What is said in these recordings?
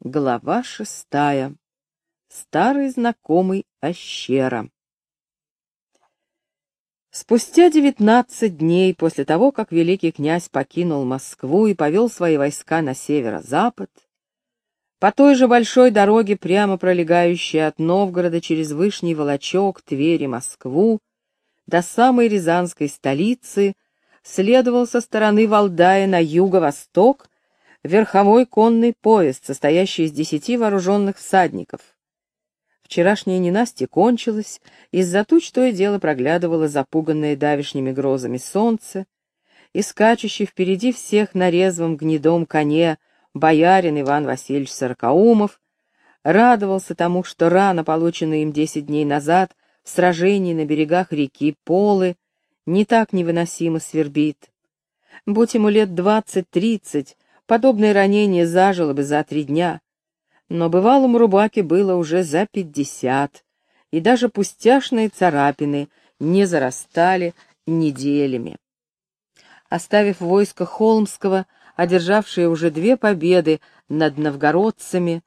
Глава шестая. Старый знакомый Ощера. Спустя девятнадцать дней после того, как великий князь покинул Москву и повел свои войска на северо-запад, по той же большой дороге, прямо пролегающей от Новгорода через Вышний Волочок, Тверь и Москву, до самой Рязанской столицы, следовал со стороны Валдая на юго-восток верховой конный поезд, состоящий из десяти вооруженных всадников. Вчерашняя ненастье кончилась, из-за туч то и дело проглядывало запуганное давишними грозами солнце, и скачущий впереди всех на резвом гнедом коне боярин Иван Васильевич Сорокаумов радовался тому, что рана, полученная им десять дней назад в сражении на берегах реки Полы, не так невыносимо свербит. Будь ему лет двадцать-тридцать, подобное ранение зажило бы за три дня, но бывалому рубаке было уже за пятьдесят, и даже пустяшные царапины не зарастали неделями. Оставив войско Холмского, одержавшее уже две победы над новгородцами,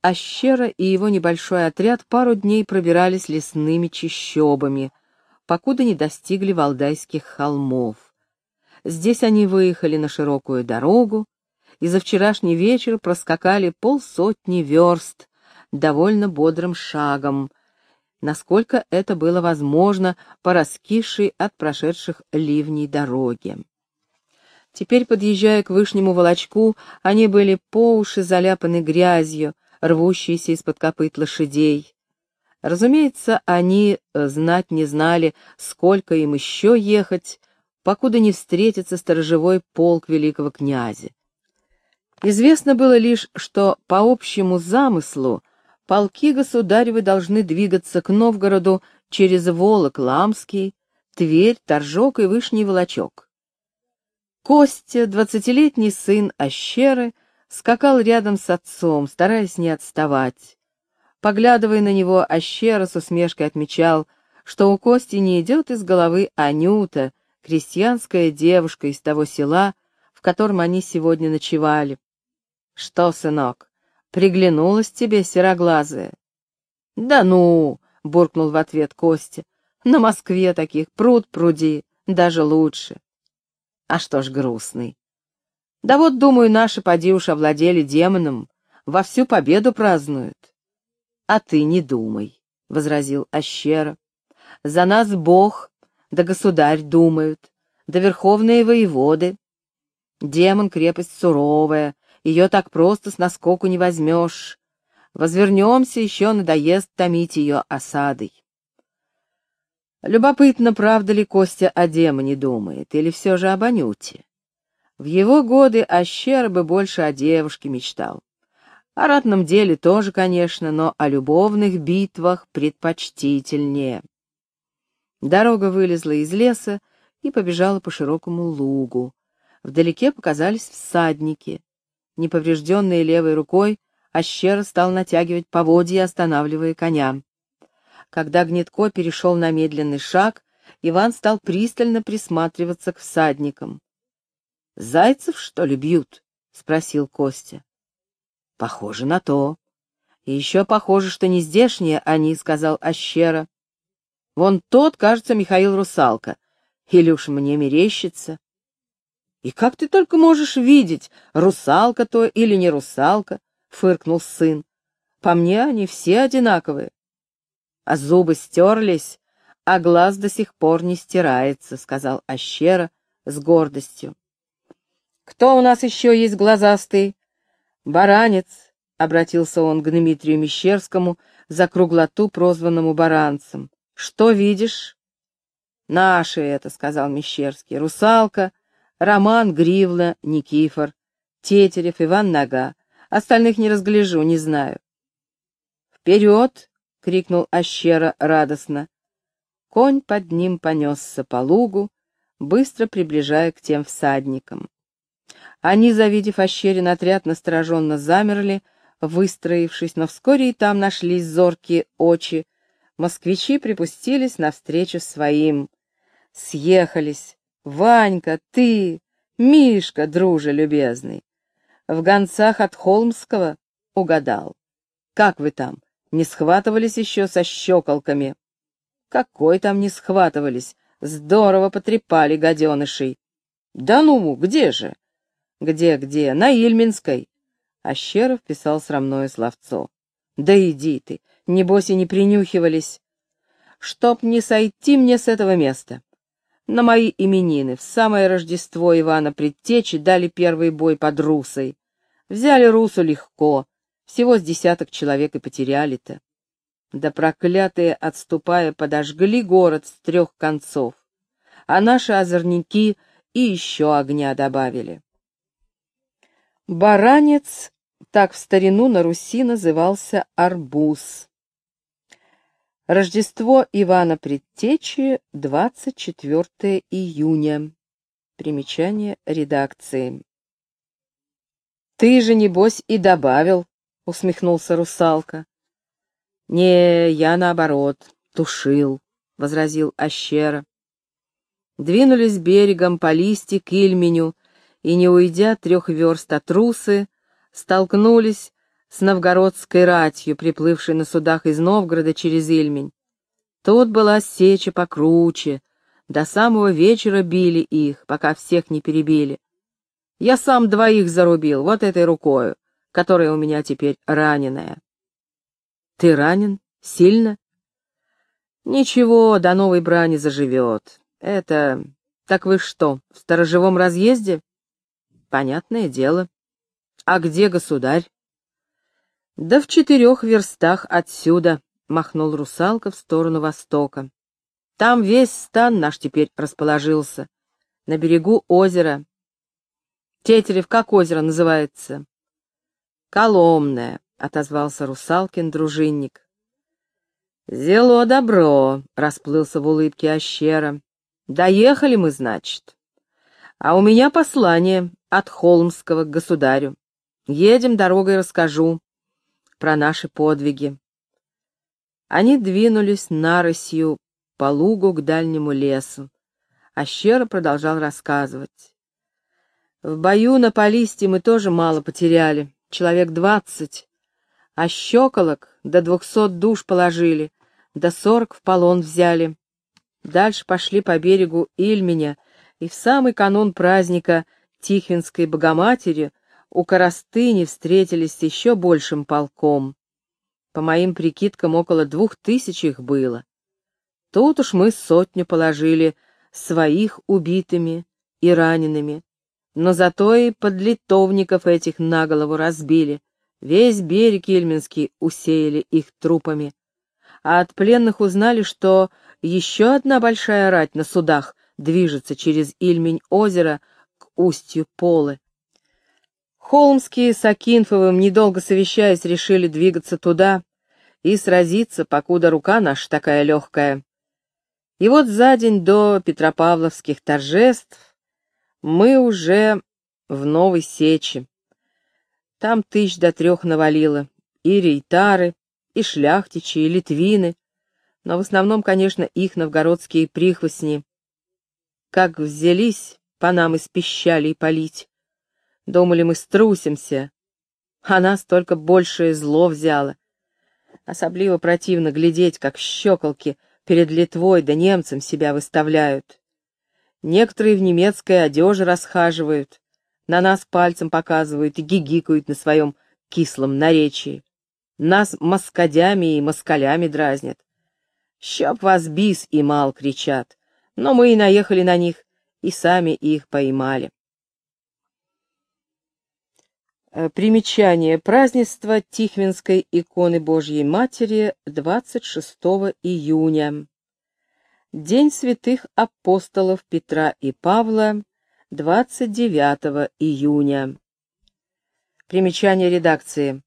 Ащера и его небольшой отряд пару дней пробирались лесными чащобами, покуда не достигли Валдайских холмов. Здесь они выехали на широкую дорогу и за вчерашний вечер проскакали полсотни верст довольно бодрым шагом, насколько это было возможно по раскисшей от прошедших ливней дороге. Теперь, подъезжая к Вышнему Волочку, они были по уши заляпаны грязью, рвущейся из-под копыт лошадей. Разумеется, они э, знать не знали, сколько им еще ехать, покуда не встретится сторожевой полк великого князя. Известно было лишь, что по общему замыслу полки государевы должны двигаться к Новгороду через Волок, Ламский, Тверь, Торжок и Вышний Волочок. Костя, двадцатилетний сын Ощеры, скакал рядом с отцом, стараясь не отставать. Поглядывая на него, Ощера с усмешкой отмечал, что у Кости не идет из головы Анюта, крестьянская девушка из того села, в котором они сегодня ночевали. — Что, сынок, приглянулась тебе сероглазая? — Да ну, — буркнул в ответ Костя, — на Москве таких пруд пруди, даже лучше. А что ж грустный? Да вот, думаю, наши поди уж овладели демоном, во всю победу празднуют. А ты не думай, — возразил Ащера. За нас Бог, да государь думают, да верховные воеводы. Демон — крепость суровая, ее так просто с наскоку не возьмешь. Возвернемся, еще надоест томить ее осадой. Любопытно, правда ли Костя о демоне думает, или все же об Анюте? В его годы Ащер бы больше о девушке мечтал. О ратном деле тоже, конечно, но о любовных битвах предпочтительнее. Дорога вылезла из леса и побежала по широкому лугу. Вдалеке показались всадники. Неповрежденные левой рукой, Ащер стал натягивать поводья, останавливая коня. Когда Гнетко перешел на медленный шаг, Иван стал пристально присматриваться к всадникам. — Зайцев, что ли, бьют? — спросил Костя. — Похоже на то. И еще похоже, что не здешние они, — сказал Ащера. — Вон тот, кажется, Михаил Русалка. Или уж мне мерещится. — И как ты только можешь видеть, русалка то или не русалка? — фыркнул сын. — По мне они все одинаковые а зубы стерлись, а глаз до сих пор не стирается», — сказал Ащера с гордостью. «Кто у нас еще есть глазастый?» «Баранец», — обратился он к Дмитрию Мещерскому, за круглоту, прозванному баранцем. «Что видишь?» «Наши это», — сказал Мещерский. «Русалка, Роман, Гривна, Никифор, Тетерев, Иван Нога. Остальных не разгляжу, не знаю». «Вперед!» — крикнул Ащера радостно. Конь под ним понесся по лугу, быстро приближая к тем всадникам. Они, завидев Ащерин отряд, настороженно замерли, выстроившись, но вскоре и там нашлись зоркие очи. Москвичи припустились навстречу своим. Съехались. Ванька, ты, Мишка, друже любезный. В гонцах от Холмского Угадал. Как вы там, не схватывались еще со щеколками? Какой там не схватывались? Здорово потрепали гаденышей. Да ну, где же? Где-где? На Ильминской. Ащеров писал срамное словцо. Да иди ты, небось и не принюхивались. Чтоб не сойти мне с этого места. На мои именины в самое Рождество Ивана Предтечи дали первый бой под Русой. Взяли Русу легко, всего с десяток человек и потеряли-то. Да проклятые, отступая, подожгли город с трех концов, а наши озорники и еще огня добавили. Баранец, так в старину на Руси назывался арбуз. Рождество Ивана Предтечи, 24 июня. Примечание редакции. «Ты же, небось, и добавил», — усмехнулся русалка. «Не, я наоборот, тушил», — возразил Ащера. Двинулись берегом по листи к Ильменю, и, не уйдя трех верст от Русы, столкнулись с новгородской ратью, приплывшей на судах из Новгорода через Ильмень. Тут была сеча покруче, до самого вечера били их, пока всех не перебили. Я сам двоих зарубил вот этой рукою, которая у меня теперь раненая. Ты ранен? Сильно? Ничего, до новой брани заживет. Это... Так вы что, в сторожевом разъезде? Понятное дело. А где государь? Да в четырех верстах отсюда, махнул русалка в сторону востока. Там весь стан наш теперь расположился, на берегу озера. Тетерев как озеро называется? Коломное, отозвался русалкин дружинник. Зело добро, расплылся в улыбке Ащера. Доехали мы, значит. А у меня послание от Холмского к государю. Едем дорогой расскажу про наши подвиги. Они двинулись нарысью по лугу к дальнему лесу. А Щера продолжал рассказывать. В бою на Полисте мы тоже мало потеряли, человек двадцать, а щеколок до двухсот душ положили, до сорок в полон взяли. Дальше пошли по берегу Ильменя, и в самый канун праздника Тихвинской Богоматери у Коростыни встретились с еще большим полком. По моим прикидкам, около двух тысяч их было. Тут уж мы сотню положили своих убитыми и ранеными, но зато и подлитовников этих на голову разбили, весь берег Ельминский усеяли их трупами. А от пленных узнали, что еще одна большая рать на судах движется через Ильмень озера к устью Полы. Холмские с Акинфовым, недолго совещаясь, решили двигаться туда и сразиться, покуда рука наша такая легкая. И вот за день до Петропавловских торжеств мы уже в Новой Сечи. Там тысяч до трех навалило, и рейтары, и шляхтичи, и литвины, но в основном, конечно, их новгородские прихвостни. Как взялись по нам из пищалей полить. Думали, мы струсимся, а нас только большее зло взяло. Особливо противно глядеть, как щеколки перед Литвой да немцам себя выставляют. Некоторые в немецкой одежде расхаживают, на нас пальцем показывают и гигикают на своем кислом наречии. Нас москадями и москалями дразнят. «Щеп вас бис и мал!» — кричат. Но мы и наехали на них, и сами их поймали. Примечание. Празднество Тихвинской иконы Божьей Матери 26 июня. День святых апостолов Петра и Павла 29 июня. Примечание редакции.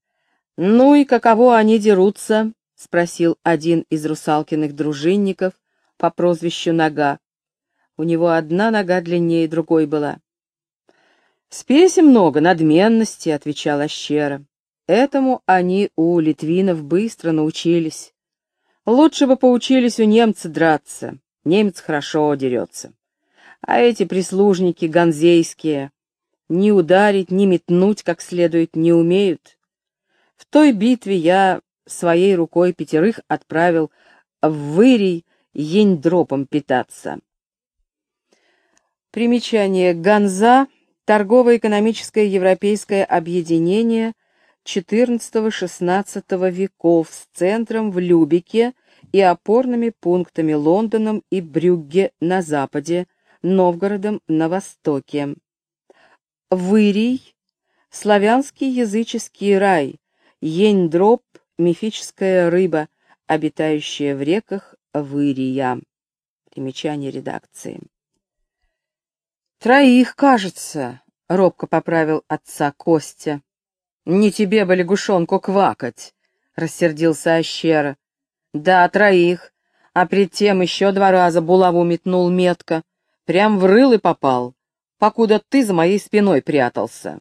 «Ну и каково они дерутся?» — спросил один из русалкиных дружинников по прозвищу Нога. У него одна нога длиннее другой была. «Спеси много, надменности», — отвечал Ащера. «Этому они у литвинов быстро научились. Лучше бы поучились у немца драться. Немец хорошо дерется. А эти прислужники ганзейские ни ударить, ни метнуть как следует не умеют. В той битве я своей рукой пятерых отправил в Вырий ень-дропом питаться. Примечание Ганза — торгово-экономическое европейское объединение XIV-XVI веков с центром в Любике и опорными пунктами Лондоном и Брюгге на западе, Новгородом на востоке. Вырий — славянский языческий рай, ень-дроп — мифическая рыба, обитающая в реках Вырия. Примечание редакции. «Троих, кажется», — робко поправил отца Костя. «Не тебе бы лягушонку квакать», — рассердился Ощера. «Да, троих, а пред тем еще два раза булаву метнул метко, прям в рыл и попал, покуда ты за моей спиной прятался».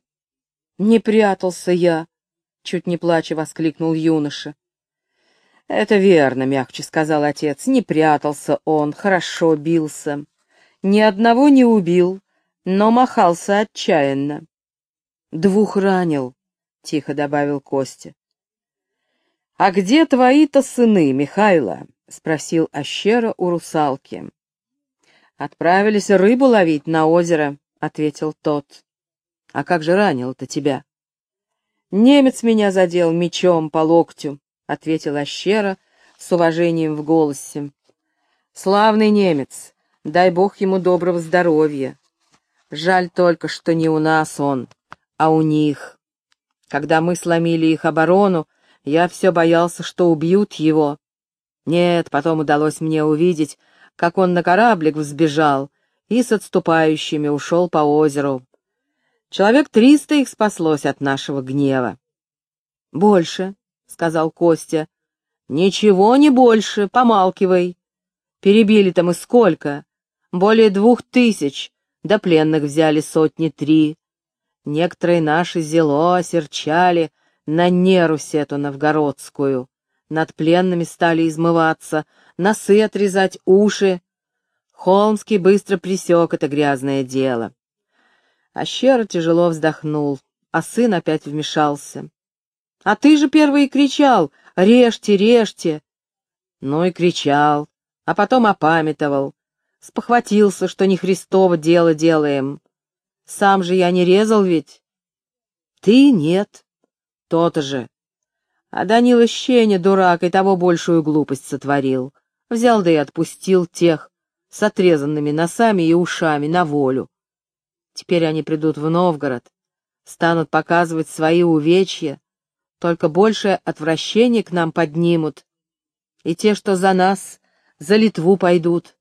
«Не прятался я», — чуть не плача воскликнул юноша. «Это верно», — мягче сказал отец, — «не прятался он, хорошо бился. Ни одного не убил, но махался отчаянно. «Двух ранил», — тихо добавил Костя. «А где твои-то сыны, Михайло?» — спросил Ащера у русалки. «Отправились рыбу ловить на озеро», — ответил тот. «А как же ранил-то тебя?» «Немец меня задел мечом по локтю», — ответил Ащера с уважением в голосе. «Славный немец, дай бог ему доброго здоровья. Жаль только, что не у нас он, а у них. Когда мы сломили их оборону, я все боялся, что убьют его. Нет, потом удалось мне увидеть, как он на кораблик взбежал и с отступающими ушел по озеру. Человек триста их спаслось от нашего гнева. — Больше, — сказал Костя. — Ничего не больше, помалкивай. Перебили-то мы сколько? Более двух тысяч, да пленных взяли сотни три. Некоторые наши зело осерчали на нерусь эту новгородскую. Над пленными стали измываться, носы отрезать, уши. Холмский быстро присек это грязное дело. Ащера тяжело вздохнул, а сын опять вмешался. — А ты же первый кричал «Режьте, режьте!» Ну и кричал, а потом опамятовал спохватился, что не Христово дело делаем. Сам же я не резал ведь. Ты нет. То-то же. А Данила Щеня, дурак, и того большую глупость сотворил. Взял да и отпустил тех с отрезанными носами и ушами на волю. Теперь они придут в Новгород, станут показывать свои увечья, только большее отвращение к нам поднимут. И те, что за нас, за Литву пойдут.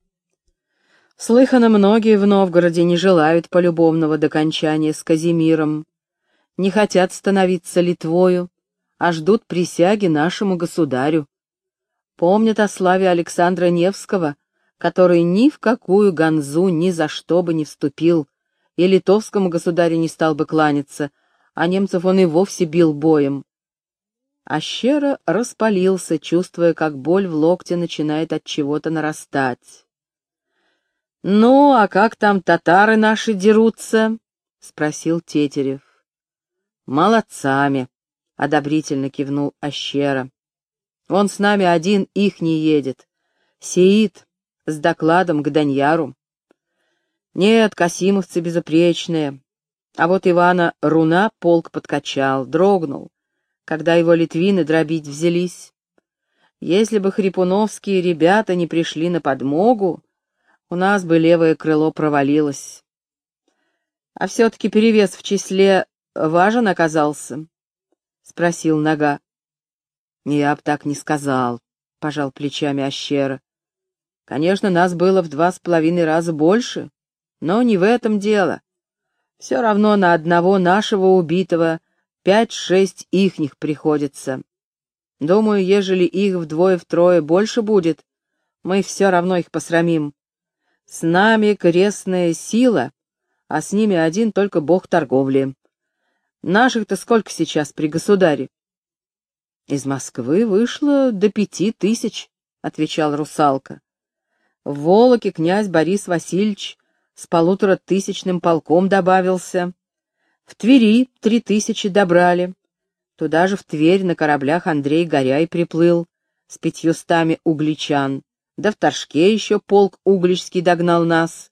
Слыхано, многие в Новгороде не желают полюбовного докончания с Казимиром, не хотят становиться Литвою, а ждут присяги нашему государю. Помнят о славе Александра Невского, который ни в какую ганзу ни за что бы не вступил, и литовскому государю не стал бы кланяться, а немцев он и вовсе бил боем. А щеро распалился, чувствуя, как боль в локте начинает от чего-то нарастать. «Ну, а как там татары наши дерутся?» — спросил Тетерев. «Молодцами», — одобрительно кивнул Ащера. «Он с нами один их не едет. Сеид с докладом к Даньяру. Нет, касимовцы безупречные. А вот Ивана Руна полк подкачал, дрогнул, когда его литвины дробить взялись. Если бы хрипуновские ребята не пришли на подмогу, у нас бы левое крыло провалилось. А все-таки перевес в числе важен оказался? — спросил Нога. — Я б так не сказал, — пожал плечами Ощера. Конечно, нас было в два с половиной раза больше, но не в этом дело. Все равно на одного нашего убитого пять-шесть ихних приходится. Думаю, ежели их вдвое-втрое больше будет, мы все равно их посрамим. С нами крестная сила, а с ними один только бог торговли. Наших-то сколько сейчас при государе? Из Москвы вышло до пяти тысяч, — отвечал русалка. В Волоке князь Борис Васильевич с полуторатысячным полком добавился. В Твери три тысячи добрали. Туда же в Тверь на кораблях Андрей Горяй приплыл с пятьюстами угличан, да в Торжке еще полк угличский догнал нас,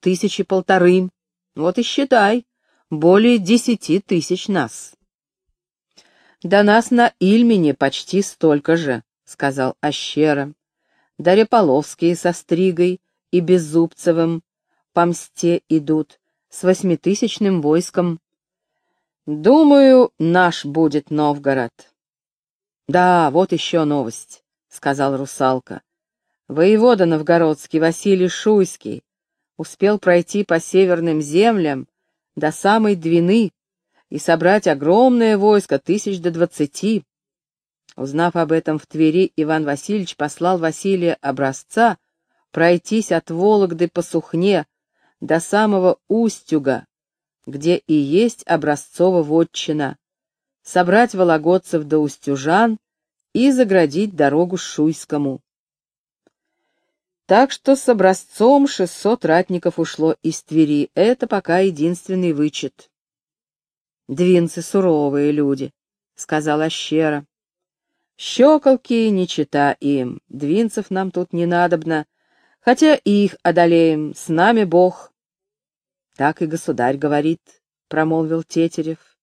тысячи полторы, вот и считай, более десяти тысяч нас. До нас на Ильмине почти столько же, — сказал Ащера. Да Реполовские со Стригой и Беззубцевым по мсте идут с восьмитысячным войском. Думаю, наш будет Новгород. Да, вот еще новость, — сказал русалка. Воевода новгородский Василий Шуйский успел пройти по северным землям до самой Двины и собрать огромное войско, тысяч до двадцати. Узнав об этом в Твери, Иван Васильевич послал Василия Образца пройтись от Вологды по Сухне до самого Устюга, где и есть Образцова вотчина, собрать вологодцев до Устюжан и заградить дорогу Шуйскому. Так что с образцом 600 ратников ушло из Твери. Это пока единственный вычет. «Двинцы суровые люди», — сказала Щера. «Щеколки не чита им, двинцев нам тут не надобно, хотя их одолеем, с нами Бог». «Так и государь говорит», — промолвил Тетерев.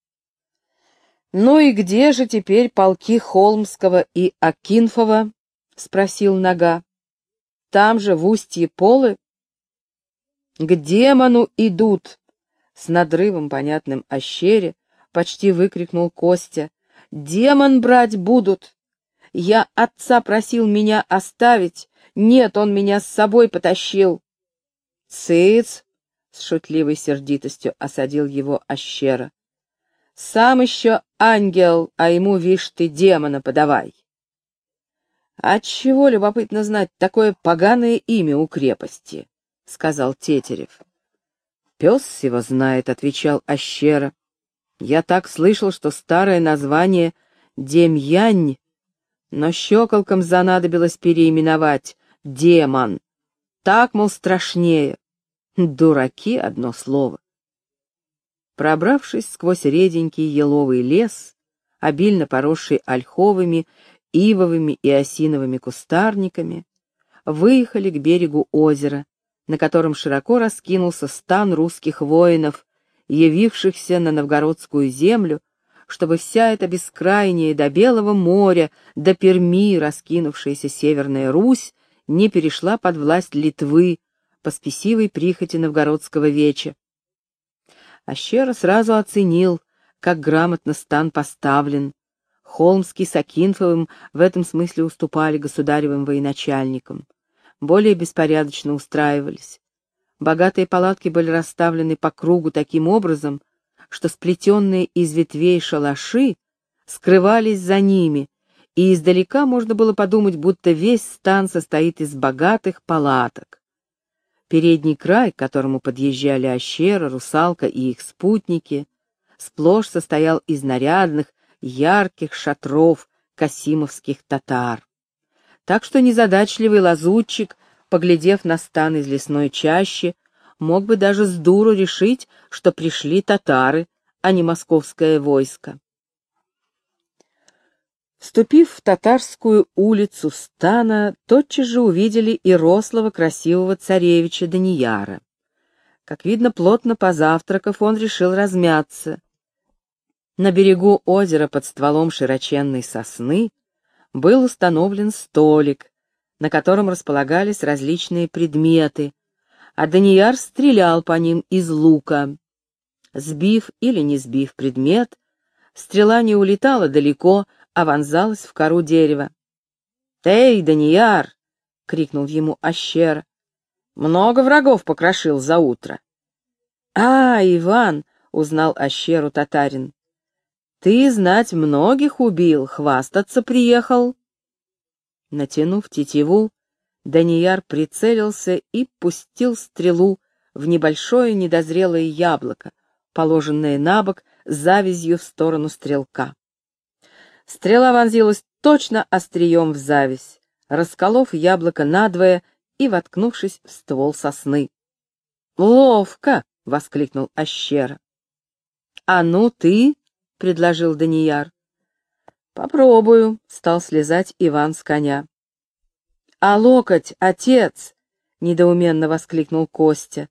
«Ну и где же теперь полки Холмского и Акинфова?» — спросил Нога. Там же, в устье Полы, к демону идут! С надрывом, понятным о щере, почти выкрикнул Костя. Демон брать будут! Я отца просил меня оставить, нет, он меня с собой потащил. Цыц! С шутливой сердитостью осадил его Ощера. Сам еще ангел, а ему, вишь ты, демона подавай. «Отчего, любопытно знать, такое поганое имя у крепости?» — сказал Тетерев. «Пес его знает», — отвечал Ащера. «Я так слышал, что старое название — Демьянь, но щеколкам занадобилось переименовать Демон. Так, мол, страшнее. Дураки — одно слово». Пробравшись сквозь реденький еловый лес, обильно поросший ольховыми ивовыми и осиновыми кустарниками, выехали к берегу озера, на котором широко раскинулся стан русских воинов, явившихся на новгородскую землю, чтобы вся эта бескрайняя до Белого моря, до Перми раскинувшаяся Северная Русь не перешла под власть Литвы по спесивой прихоти новгородского веча. Ащера сразу оценил, как грамотно стан поставлен, Холмский с Акинфовым в этом смысле уступали государевым военачальникам. Более беспорядочно устраивались. Богатые палатки были расставлены по кругу таким образом, что сплетенные из ветвей шалаши скрывались за ними, и издалека можно было подумать, будто весь стан состоит из богатых палаток. Передний край, к которому подъезжали Ощера, Русалка и их спутники, сплошь состоял из нарядных, ярких шатров касимовских татар. Так что незадачливый лазутчик, поглядев на стан из лесной чащи, мог бы даже с дуру решить, что пришли татары, а не московское войско. Вступив в татарскую улицу стана, тотчас же увидели и рослого красивого царевича Данияра. Как видно, плотно позавтракав, он решил размяться на берегу озера под стволом широченной сосны был установлен столик, на котором располагались различные предметы, а Данияр стрелял по ним из лука. Сбив или не сбив предмет, стрела не улетала далеко, а вонзалась в кору дерева. «Эй, Данияр!» — крикнул ему Ащер. «Много врагов покрошил за утро». «А, Иван!» — узнал Ащеру татарин. Ты, знать, многих убил, хвастаться приехал. Натянув тетиву, Данияр прицелился и пустил стрелу в небольшое недозрелое яблоко, положенное на бок завязью в сторону стрелка. Стрела вонзилась точно острием в завязь, расколов яблоко надвое и воткнувшись в ствол сосны. «Ловко!» — воскликнул Ащера. «А ну ты!» Предложил Данияр. Попробую, стал слезать Иван с коня. А локоть, отец! недоуменно воскликнул Костя.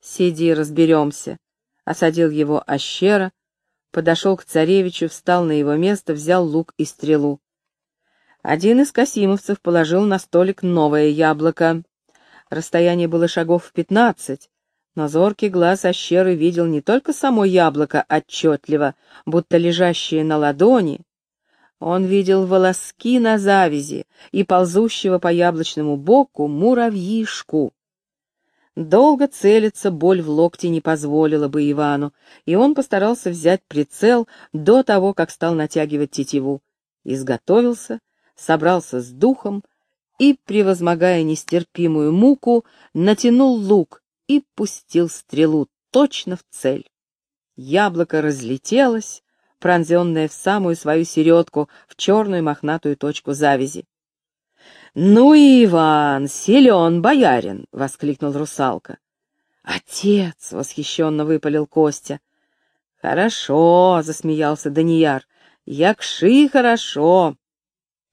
Сиди, разберемся. Осадил его Ощера, подошел к царевичу, встал на его место, взял лук и стрелу. Один из касимовцев положил на столик новое яблоко. Расстояние было шагов в пятнадцать, но глаз Ощеры видел не только само яблоко отчетливо, будто лежащее на ладони, он видел волоски на завязи и ползущего по яблочному боку муравьишку. Долго целиться боль в локте не позволила бы Ивану, и он постарался взять прицел до того, как стал натягивать тетиву. Изготовился, собрался с духом и, превозмогая нестерпимую муку, натянул лук и пустил стрелу точно в цель. Яблоко разлетелось, пронзенное в самую свою середку, в черную мохнатую точку завязи. «Ну Иван, силен боярин!» — воскликнул русалка. «Отец!» — восхищенно выпалил Костя. «Хорошо!» — засмеялся Данияр. «Якши хорошо!»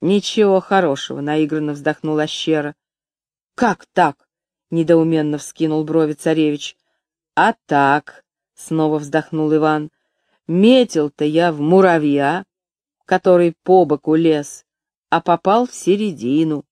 «Ничего хорошего!» — наигранно вздохнул Ащера. «Как так?» — недоуменно вскинул брови царевич. «А так!» — снова вздохнул Иван. Метил-то я в муравья, который по боку лез, а попал в середину.